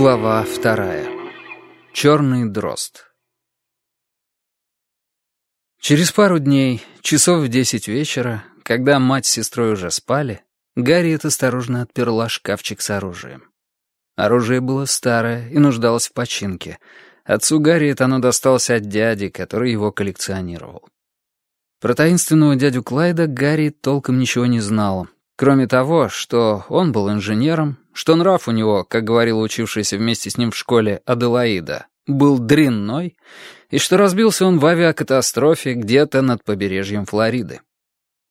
Глава вторая. Черный дрозд. Через пару дней, часов в десять вечера, когда мать с сестрой уже спали, Гарриет осторожно отперла шкафчик с оружием. Оружие было старое и нуждалось в починке. Отцу Гарриет оно досталось от дяди, который его коллекционировал. Про таинственного дядю Клайда Гарри толком ничего не знал, кроме того, что он был инженером, что нрав у него, как говорила учившаяся вместе с ним в школе Аделаида, был дрянной, и что разбился он в авиакатастрофе где-то над побережьем Флориды.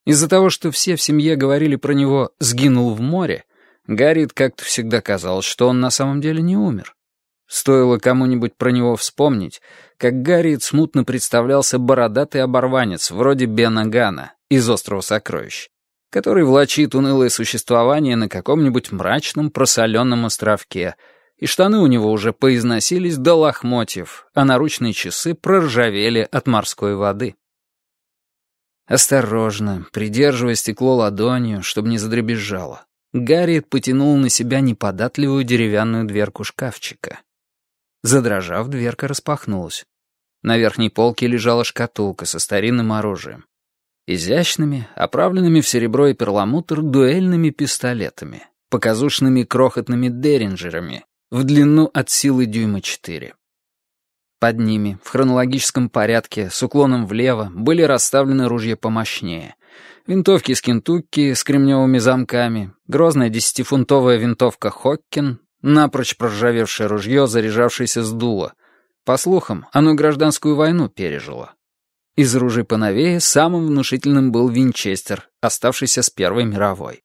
Из-за того, что все в семье говорили про него «сгинул в море», Гарриет как-то всегда казалось, что он на самом деле не умер. Стоило кому-нибудь про него вспомнить, как Гарриет смутно представлялся бородатый оборванец, вроде Бена Гана, из «Острова сокровищ», который влачит унылое существование на каком-нибудь мрачном просоленном островке, и штаны у него уже поизносились до лохмотьев, а наручные часы проржавели от морской воды. Осторожно, придерживая стекло ладонью, чтобы не задребезжало, Гарриет потянул на себя неподатливую деревянную дверку шкафчика. Задрожав, дверка распахнулась. На верхней полке лежала шкатулка со старинным оружием изящными, оправленными в серебро и перламутр дуэльными пистолетами, показушными крохотными деринджерами, в длину от силы дюйма 4. Под ними, в хронологическом порядке, с уклоном влево, были расставлены ружья помощнее. Винтовки из Кентукки с кремневыми замками, грозная десятифунтовая винтовка Хоккин, напрочь проржавевшее ружье, заряжавшееся с дула. По слухам, оно гражданскую войну пережило. Из ружей поновее самым внушительным был Винчестер, оставшийся с Первой мировой.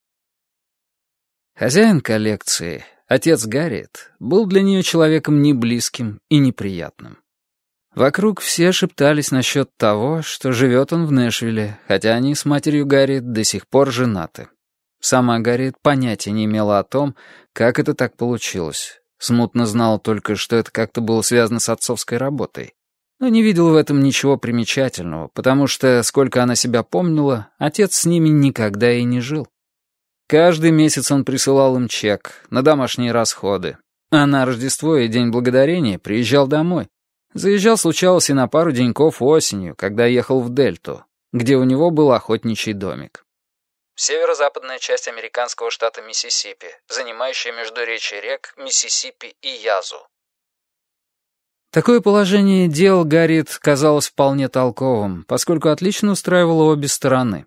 Хозяин коллекции, отец Гарриет, был для нее человеком неблизким и неприятным. Вокруг все шептались насчет того, что живет он в Нэшвилле, хотя они с матерью Гарриет до сих пор женаты. Сама Гарриет понятия не имела о том, как это так получилось. Смутно знала только, что это как-то было связано с отцовской работой но не видел в этом ничего примечательного, потому что, сколько она себя помнила, отец с ними никогда и не жил. Каждый месяц он присылал им чек на домашние расходы, а на Рождество и День Благодарения приезжал домой. Заезжал, случалось, и на пару деньков осенью, когда ехал в Дельту, где у него был охотничий домик. Северо-западная часть американского штата Миссисипи, занимающая междуречие рек Миссисипи и Язу. Такое положение дел Гарриет казалось вполне толковым, поскольку отлично устраивало обе стороны.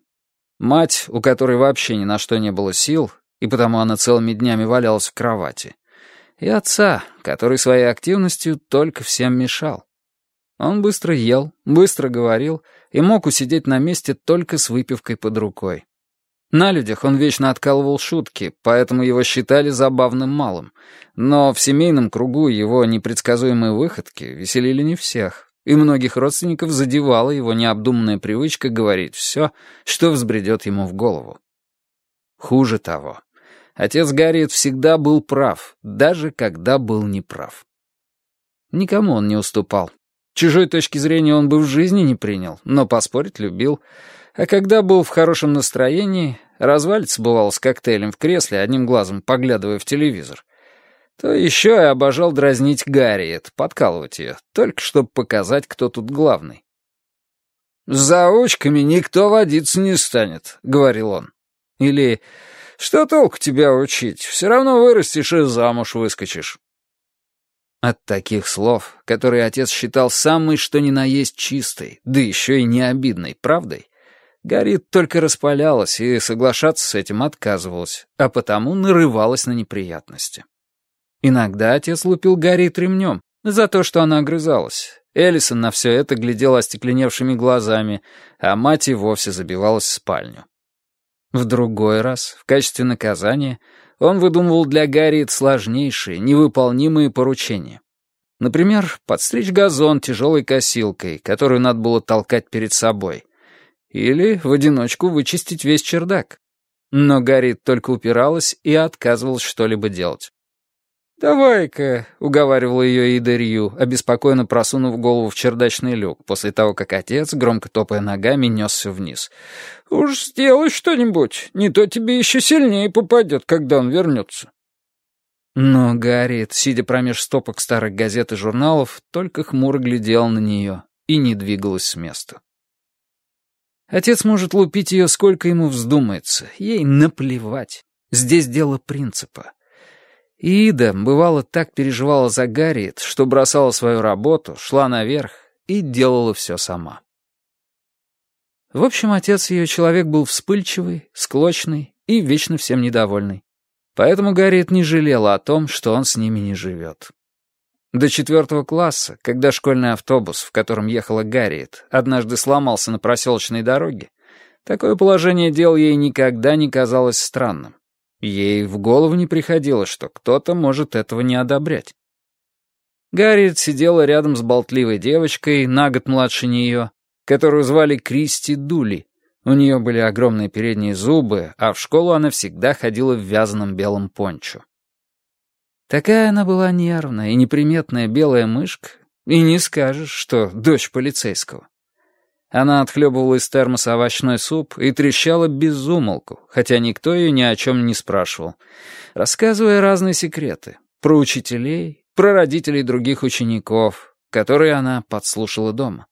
Мать, у которой вообще ни на что не было сил, и потому она целыми днями валялась в кровати, и отца, который своей активностью только всем мешал. Он быстро ел, быстро говорил и мог усидеть на месте только с выпивкой под рукой. На людях он вечно откалывал шутки, поэтому его считали забавным малым. Но в семейном кругу его непредсказуемые выходки веселили не всех, и многих родственников задевала его необдуманная привычка говорить все, что взбредет ему в голову. Хуже того, отец Гарриет всегда был прав, даже когда был неправ. Никому он не уступал. Чужой точки зрения он бы в жизни не принял, но поспорить любил — а когда был в хорошем настроении, развалится бывал с коктейлем в кресле, одним глазом поглядывая в телевизор, то еще и обожал дразнить Гарриет, подкалывать ее, только чтобы показать, кто тут главный. «С заучками никто водиться не станет», — говорил он. Или «Что толку тебя учить? Все равно вырастешь и замуж выскочишь». От таких слов, которые отец считал самой что ни на есть чистой, да еще и не обидной правдой, Гарит только распалялась и соглашаться с этим отказывалась, а потому нарывалась на неприятности. Иногда отец лупил Гарит ремнем за то, что она огрызалась. Эллисон на все это глядела остекленевшими глазами, а мать и вовсе забивалась в спальню. В другой раз, в качестве наказания, он выдумывал для Гарриет сложнейшие, невыполнимые поручения. Например, подстричь газон тяжелой косилкой, которую надо было толкать перед собой, или в одиночку вычистить весь чердак. Но Гарри только упиралась и отказывалась что-либо делать. «Давай-ка», — уговаривала ее Ида обеспокоенно просунув голову в чердачный люк, после того, как отец, громко топая ногами, несся вниз. «Уж сделай что-нибудь, не то тебе еще сильнее попадет, когда он вернется». Но Гарриет, сидя промеж стопок старых газет и журналов, только хмуро глядел на нее и не двигалась с места. Отец может лупить ее сколько ему вздумается, ей наплевать. Здесь дело принципа. Ида, бывало, так переживала за Гарриет, что бросала свою работу, шла наверх и делала все сама. В общем, отец ее человек был вспыльчивый, склочный и вечно всем недовольный. Поэтому Гарриет не жалела о том, что он с ними не живет. До четвертого класса, когда школьный автобус, в котором ехала Гарриет, однажды сломался на проселочной дороге, такое положение дел ей никогда не казалось странным. Ей в голову не приходило, что кто-то может этого не одобрять. Гарриет сидела рядом с болтливой девочкой, на год младше нее, которую звали Кристи Дули. У нее были огромные передние зубы, а в школу она всегда ходила в вязаном белом пончо. Такая она была нервная и неприметная белая мышка, и не скажешь, что дочь полицейского. Она отхлебывала из термоса овощной суп и трещала без умолку, хотя никто ее ни о чем не спрашивал, рассказывая разные секреты про учителей, про родителей других учеников, которые она подслушала дома.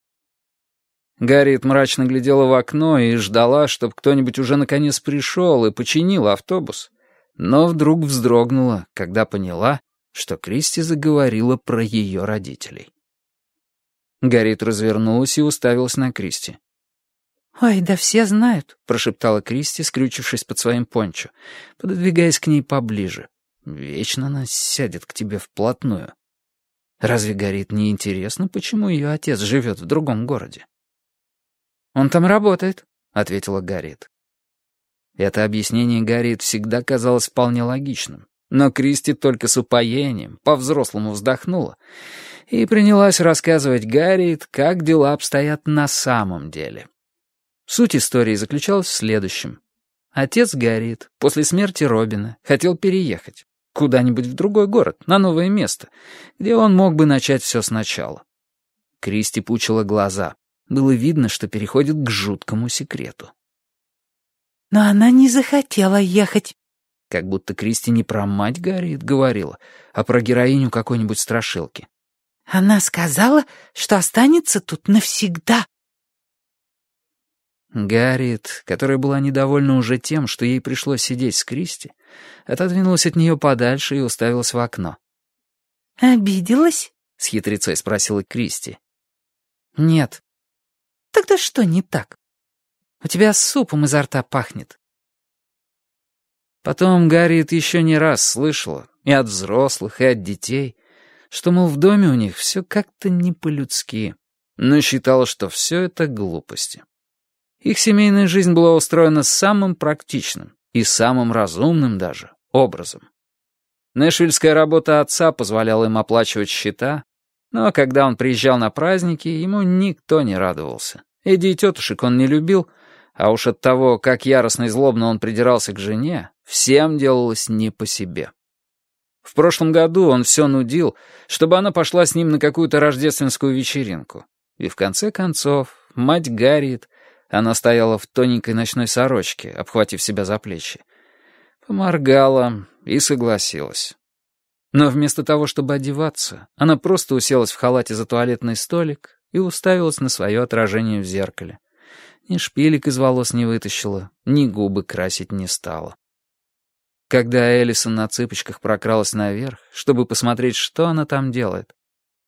Гарриет мрачно глядела в окно и ждала, чтобы кто-нибудь уже наконец пришел и починил автобус, но вдруг вздрогнула, когда поняла, что Кристи заговорила про ее родителей. Гарит развернулась и уставилась на Кристи. «Ой, да все знают», — прошептала Кристи, скрючившись под своим пончо, пододвигаясь к ней поближе. «Вечно она сядет к тебе вплотную. Разве Гарит не интересно, почему ее отец живет в другом городе?» «Он там работает», — ответила Гарит. Это объяснение Гарит всегда казалось вполне логичным, но Кристи только с упоением, по-взрослому вздохнула и принялась рассказывать Гарриет, как дела обстоят на самом деле. Суть истории заключалась в следующем. Отец Гарриет после смерти Робина хотел переехать куда-нибудь в другой город, на новое место, где он мог бы начать все сначала. Кристи пучила глаза. Было видно, что переходит к жуткому секрету. «Но она не захотела ехать», как будто Кристи не про мать Гарриет говорила, а про героиню какой-нибудь страшилки. Она сказала, что останется тут навсегда. Гарриет, которая была недовольна уже тем, что ей пришлось сидеть с Кристи, отодвинулась от нее подальше и уставилась в окно. «Обиделась?» — с хитрецой спросила Кристи. «Нет». «Тогда что не так? У тебя супом изо рта пахнет». Потом Гарриет еще не раз слышала, и от взрослых, и от детей, что, мол, в доме у них все как-то не по-людски, но считала, что все это глупости. Их семейная жизнь была устроена самым практичным и самым разумным даже образом. Нэшвильская работа отца позволяла им оплачивать счета, но когда он приезжал на праздники, ему никто не радовался. Эдди и тетушек он не любил, а уж от того, как яростно и злобно он придирался к жене, всем делалось не по себе. В прошлом году он все нудил, чтобы она пошла с ним на какую-то рождественскую вечеринку. И в конце концов, мать Гарриет, она стояла в тоненькой ночной сорочке, обхватив себя за плечи, поморгала и согласилась. Но вместо того, чтобы одеваться, она просто уселась в халате за туалетный столик и уставилась на свое отражение в зеркале. Ни шпилек из волос не вытащила, ни губы красить не стала. Когда Элисон на цыпочках прокралась наверх, чтобы посмотреть, что она там делает,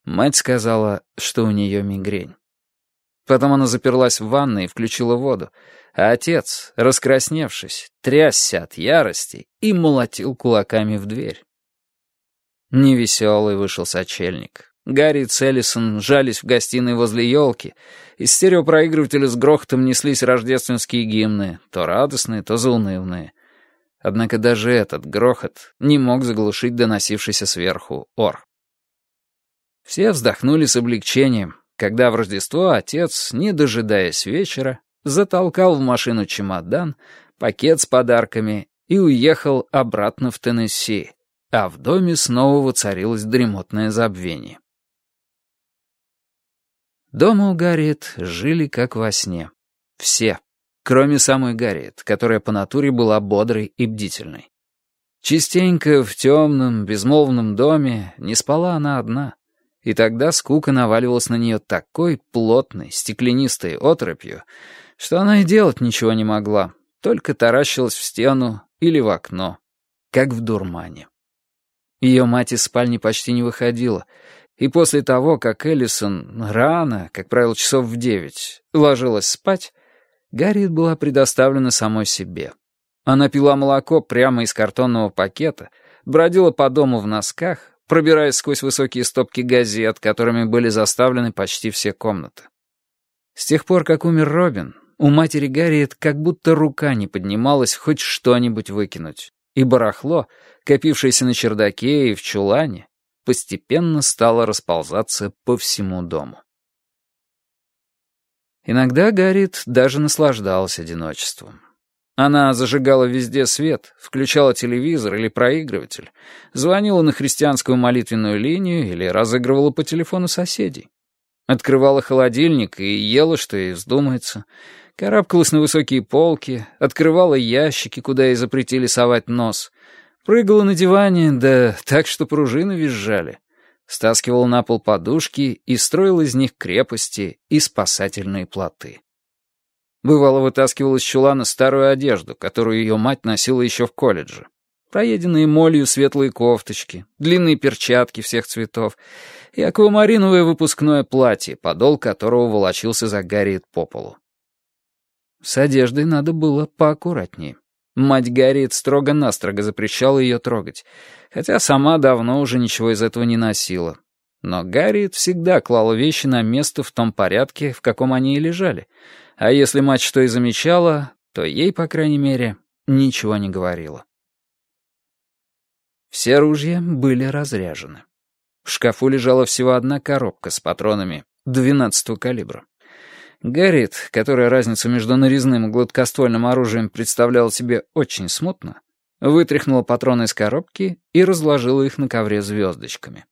мать сказала, что у нее мигрень. Потом она заперлась в ванной и включила воду, а отец, раскрасневшись, трясся от ярости и молотил кулаками в дверь. Невеселый вышел сочельник. Гарри и Целлисон жались в гостиной возле елки. Из стереопроигрывателя с грохотом неслись рождественские гимны, то радостные, то заунывные. Однако даже этот грохот не мог заглушить доносившийся сверху ор. Все вздохнули с облегчением, когда в Рождество отец, не дожидаясь вечера, затолкал в машину чемодан, пакет с подарками и уехал обратно в Теннесси, а в доме снова воцарилось дремотное забвение. Дома у Гарриет жили как во сне. Все кроме самой Гарриет, которая по натуре была бодрой и бдительной. Частенько в темном, безмолвном доме не спала она одна, и тогда скука наваливалась на нее такой плотной, стеклянистой отропью, что она и делать ничего не могла, только таращилась в стену или в окно, как в дурмане. Ее мать из спальни почти не выходила, и после того, как Эллисон рано, как правило, часов в девять, ложилась спать, Гарриет была предоставлена самой себе. Она пила молоко прямо из картонного пакета, бродила по дому в носках, пробираясь сквозь высокие стопки газет, которыми были заставлены почти все комнаты. С тех пор, как умер Робин, у матери Гарриет как будто рука не поднималась хоть что-нибудь выкинуть, и барахло, копившееся на чердаке и в чулане, постепенно стало расползаться по всему дому. Иногда Гарриет даже наслаждалась одиночеством. Она зажигала везде свет, включала телевизор или проигрыватель, звонила на христианскую молитвенную линию или разыгрывала по телефону соседей. Открывала холодильник и ела, что ей вздумается, карабкалась на высокие полки, открывала ящики, куда ей запретили совать нос, прыгала на диване, да так, что пружины визжали, стаскивала на пол подушки и строила из них крепости и спасательные плоты. Бывало, вытаскивал из чулана старую одежду, которую ее мать носила еще в колледже. Проеденные молью светлые кофточки, длинные перчатки всех цветов и аквамариновое выпускное платье, подол которого волочился за Гарриет по полу. С одеждой надо было поаккуратнее. Мать Гарриет строго-настрого запрещала ее трогать, хотя сама давно уже ничего из этого не носила. Но Гарриет всегда клала вещи на место в том порядке, в каком они и лежали — а если мать что и замечала, то ей, по крайней мере, ничего не говорила. Все ружья были разряжены. В шкафу лежала всего одна коробка с патронами 12-го калибра. Гарриет, которая разницу между нарезным и гладкоствольным оружием представляла себе очень смутно, вытряхнула патроны из коробки и разложила их на ковре звездочками.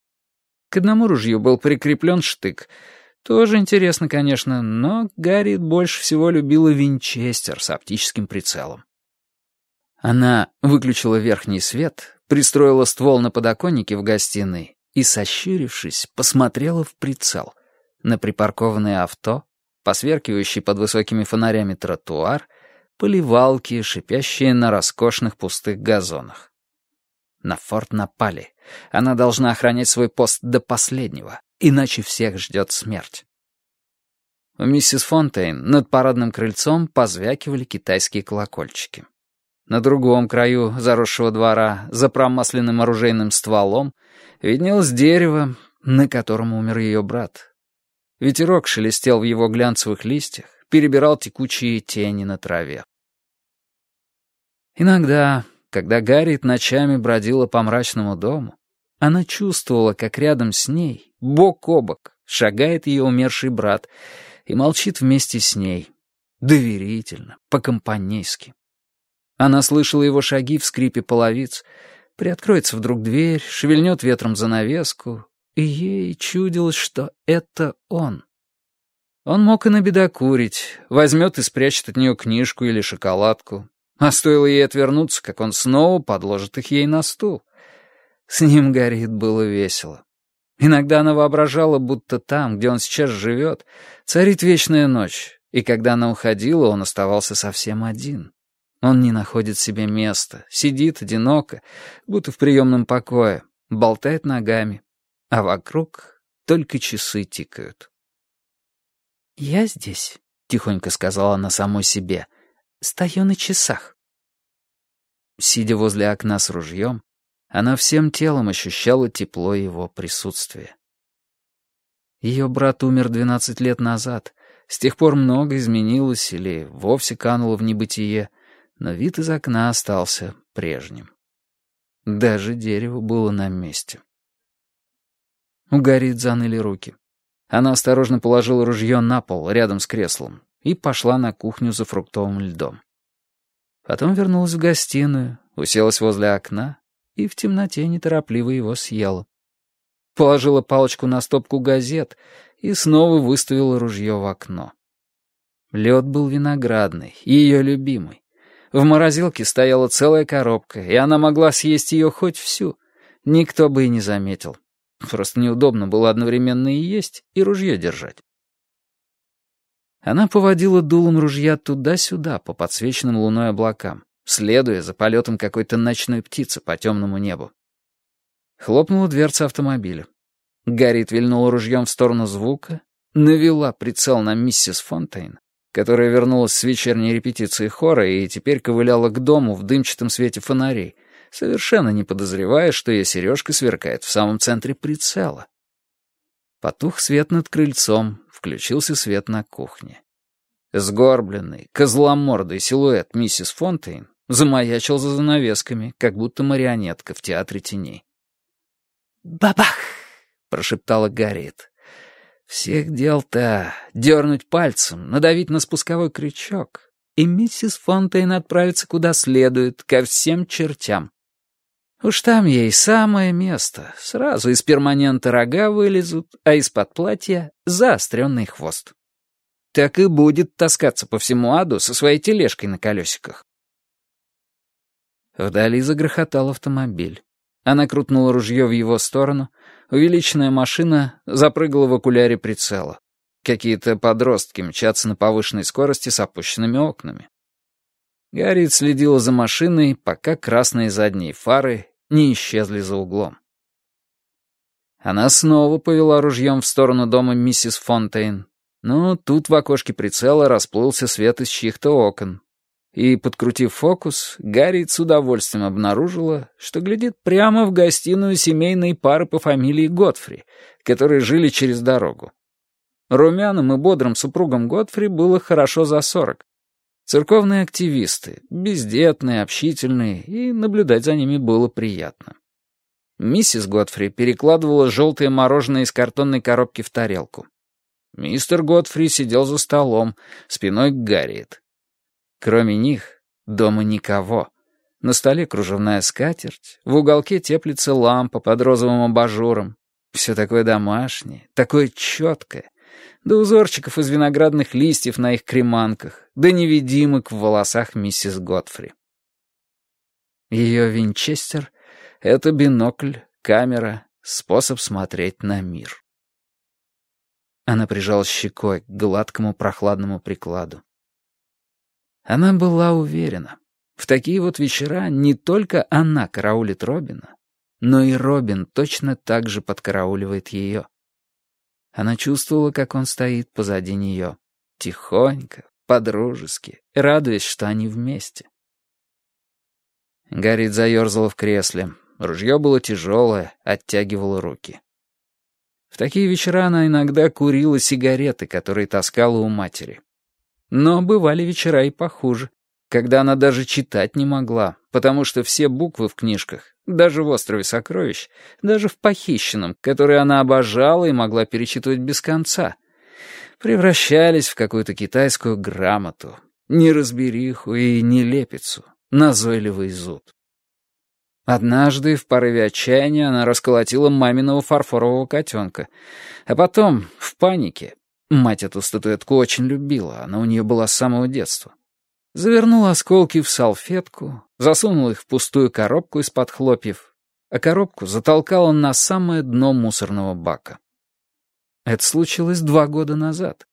К одному ружью был прикреплен штык — тоже интересно, конечно, но Гарри больше всего любила винчестер с оптическим прицелом. Она выключила верхний свет, пристроила ствол на подоконнике в гостиной и, сощурившись, посмотрела в прицел на припаркованное авто, посверкивающий под высокими фонарями тротуар, поливалки, шипящие на роскошных пустых газонах. На форт напали. Она должна охранять свой пост до последнего иначе всех ждет смерть. У миссис Фонтейн над парадным крыльцом позвякивали китайские колокольчики. На другом краю заросшего двора, за промасленным оружейным стволом, виднелось дерево, на котором умер ее брат. Ветерок шелестел в его глянцевых листьях, перебирал текучие тени на траве. Иногда, когда Гарриет ночами бродила по мрачному дому, она чувствовала, как рядом с ней, бок о бок, шагает ее умерший брат и молчит вместе с ней. Доверительно, по-компанейски. Она слышала его шаги в скрипе половиц, приоткроется вдруг дверь, шевельнет ветром занавеску, и ей чудилось, что это он. Он мог и набедокурить, возьмет и спрячет от нее книжку или шоколадку, а стоило ей отвернуться, как он снова подложит их ей на стул. С ним, горит, было весело. Иногда она воображала, будто там, где он сейчас живет, царит вечная ночь, и когда она уходила, он оставался совсем один. Он не находит себе места, сидит одиноко, будто в приемном покое, болтает ногами, а вокруг только часы тикают. «Я здесь», — тихонько сказала она самой себе, — «стою на часах». Сидя возле окна с ружьем, она всем телом ощущала тепло его присутствия. Ее брат умер 12 лет назад. С тех пор много изменилось или вовсе кануло в небытие, но вид из окна остался прежним. Даже дерево было на месте. У Гарри заныли руки. Она осторожно положила ружье на пол рядом с креслом и пошла на кухню за фруктовым льдом. Потом вернулась в гостиную, уселась возле окна и в темноте неторопливо его съела. Положила палочку на стопку газет и снова выставила ружье в окно. Лед был виноградный, ее любимый. В морозилке стояла целая коробка, и она могла съесть ее хоть всю. Никто бы и не заметил. Просто неудобно было одновременно и есть, и ружье держать. Она поводила дулом ружья туда-сюда по подсвеченным луной облакам, следуя за полетом какой-то ночной птицы по темному небу. Хлопнула дверца автомобиля. Гарри вильнула ружьем в сторону звука, навела прицел на миссис Фонтейн, которая вернулась с вечерней репетиции хора и теперь ковыляла к дому в дымчатом свете фонарей, совершенно не подозревая, что ее сережка сверкает в самом центре прицела. Потух свет над крыльцом, включился свет на кухне. Сгорбленный, козломордый силуэт миссис Фонтейн замаячил за занавесками, как будто марионетка в театре теней. «Бабах!» — прошептала Гарриет. «Всех дел-то дернуть пальцем, надавить на спусковой крючок, и миссис Фонтейн отправится куда следует, ко всем чертям. Уж там ей самое место. Сразу из перманента рога вылезут, а из-под платья — заостренный хвост. Так и будет таскаться по всему аду со своей тележкой на колесиках. Вдали загрохотал автомобиль. Она крутнула ружье в его сторону. Увеличенная машина запрыгала в окуляре прицела. Какие-то подростки мчатся на повышенной скорости с опущенными окнами. Гарриет следила за машиной, пока красные задние фары не исчезли за углом. Она снова повела ружьем в сторону дома миссис Фонтейн, но тут в окошке прицела расплылся свет из чьих-то окон. И, подкрутив фокус, Гарриет с удовольствием обнаружила, что глядит прямо в гостиную семейной пары по фамилии Готфри, которые жили через дорогу. Румяным и бодрым супругам Готфри было хорошо за сорок, Церковные активисты, бездетные, общительные, и наблюдать за ними было приятно. Миссис Готфри перекладывала желтое мороженое из картонной коробки в тарелку. Мистер Готфри сидел за столом, спиной к Гарриет. Кроме них, дома никого. На столе кружевная скатерть, в уголке теплится лампа под розовым абажуром. Все такое домашнее, такое четкое, до узорчиков из виноградных листьев на их креманках, до невидимок в волосах миссис Готфри. Ее винчестер — это бинокль, камера, способ смотреть на мир. Она прижала щекой к гладкому прохладному прикладу. Она была уверена. В такие вот вечера не только она караулит Робина, но и Робин точно так же подкарауливает ее. Она чувствовала, как он стоит позади нее. Тихонько, подружески, радуясь, что они вместе. Гарри заерзала в кресле. Ружье было тяжелое, оттягивало руки. В такие вечера она иногда курила сигареты, которые таскала у матери. Но бывали вечера и похуже, когда она даже читать не могла, потому что все буквы в книжках даже в «Острове сокровищ», даже в «Похищенном», который она обожала и могла перечитывать без конца, превращались в какую-то китайскую грамоту, неразбериху и нелепицу, назойливый зуд. Однажды, в порыве отчаяния, она расколотила маминого фарфорового котенка, а потом, в панике, мать эту статуэтку очень любила, она у нее была с самого детства, завернула осколки в салфетку, засунул их в пустую коробку из-под хлопьев, а коробку затолкал он на самое дно мусорного бака. Это случилось два года назад.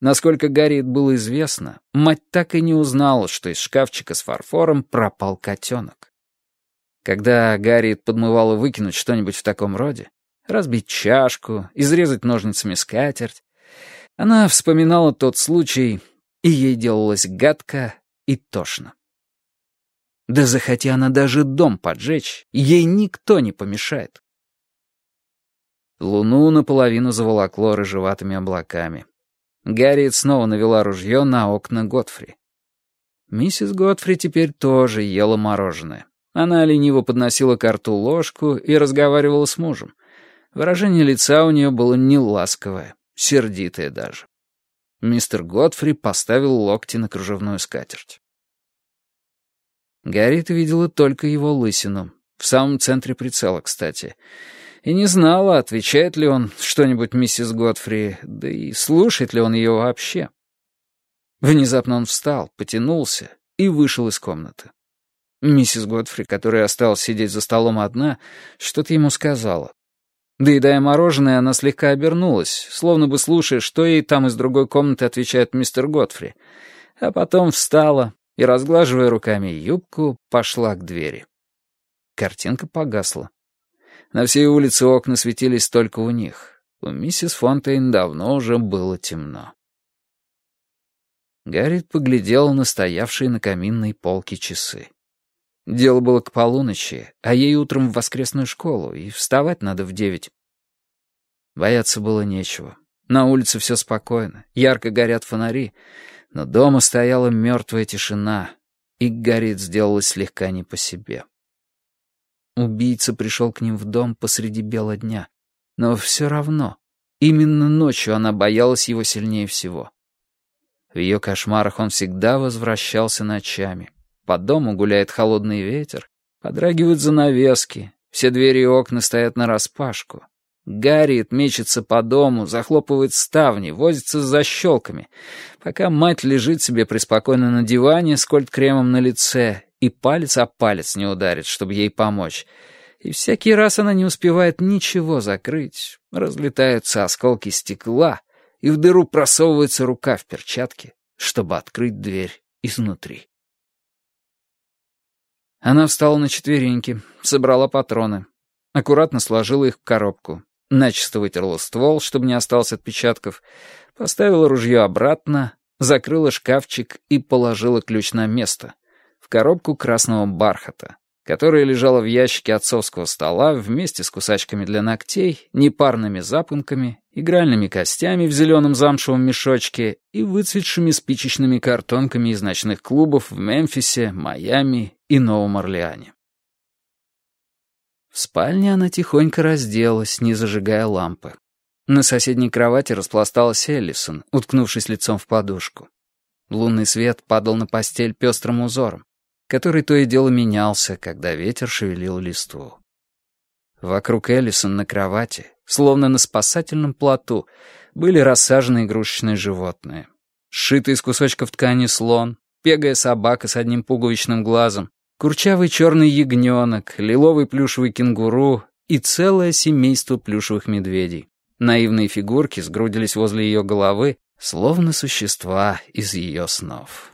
Насколько Гарриет было известно, мать так и не узнала, что из шкафчика с фарфором пропал котенок. Когда Гарриет подмывала выкинуть что-нибудь в таком роде, разбить чашку, изрезать ножницами скатерть, она вспоминала тот случай, и ей делалось гадко и тошно. Да захоти она даже дом поджечь, ей никто не помешает. Луну наполовину заволокло рыжеватыми облаками. Гарриет снова навела ружье на окна Готфри. Миссис Готфри теперь тоже ела мороженое. Она лениво подносила к рту ложку и разговаривала с мужем. Выражение лица у нее было неласковое, сердитое даже. Мистер Готфри поставил локти на кружевную скатерть. Гарриет видела только его лысину, в самом центре прицела, кстати, и не знала, отвечает ли он что-нибудь миссис Готфри, да и слушает ли он ее вообще. Внезапно он встал, потянулся, и вышел из комнаты. Миссис Годфри, которая осталась сидеть за столом одна, что-то ему сказала. Доедая мороженое, она слегка обернулась, словно бы слушая, что ей там из другой комнаты отвечает мистер Годфри, а потом встала и, разглаживая руками юбку, пошла к двери. Картинка погасла. На всей улице окна светились только у них. У миссис Фонтейн давно уже было темно. Гарри поглядел на стоявшие на каминной полке часы. Дело было к полуночи, а ей утром в воскресную школу, и вставать надо в девять. Бояться было нечего. На улице все спокойно, ярко горят фонари, но дома стояла мертвая тишина, и Гарриет сделалась слегка не по себе. Убийца пришел к ним в дом посреди бела дня, но все равно, именно ночью она боялась его сильнее всего. В ее кошмарах он всегда возвращался ночами, по дому гуляет холодный ветер, подрагивают занавески, все двери и окна стоят нараспашку. Гарриет мечется по дому, захлопывает ставни, возится с защелками, пока мать лежит себе преспокойно на диване с кольт-кремом на лице и палец о палец не ударит, чтобы ей помочь. И всякий раз она не успевает ничего закрыть, разлетаются осколки стекла, и в дыру просовывается рука в перчатке, чтобы открыть дверь изнутри. Она встала на четвереньки, собрала патроны, аккуратно сложила их в коробку, начисто вытерла ствол, чтобы не осталось отпечатков, поставила ружье обратно, закрыла шкафчик и положила ключ на место, в коробку красного бархата, которая лежала в ящике отцовского стола вместе с кусачками для ногтей, непарными запонками, игральными костями в зеленом замшевом мешочке и выцветшими спичечными картонками из ночных клубов в Мемфисе, Майами и Новом Орлеане. В спальне она тихонько разделась, не зажигая лампы. На соседней кровати распласталась Эллисон, уткнувшись лицом в подушку. Лунный свет падал на постель пестрым узором который то и дело менялся, когда ветер шевелил листву. Вокруг Эллисон на кровати, словно на спасательном плоту, были рассажены игрушечные животные. Сшитый из кусочков ткани слон, пегая собака с одним пуговичным глазом, курчавый черный ягненок, лиловый плюшевый кенгуру и целое семейство плюшевых медведей. Наивные фигурки сгрудились возле ее головы, словно существа из ее снов.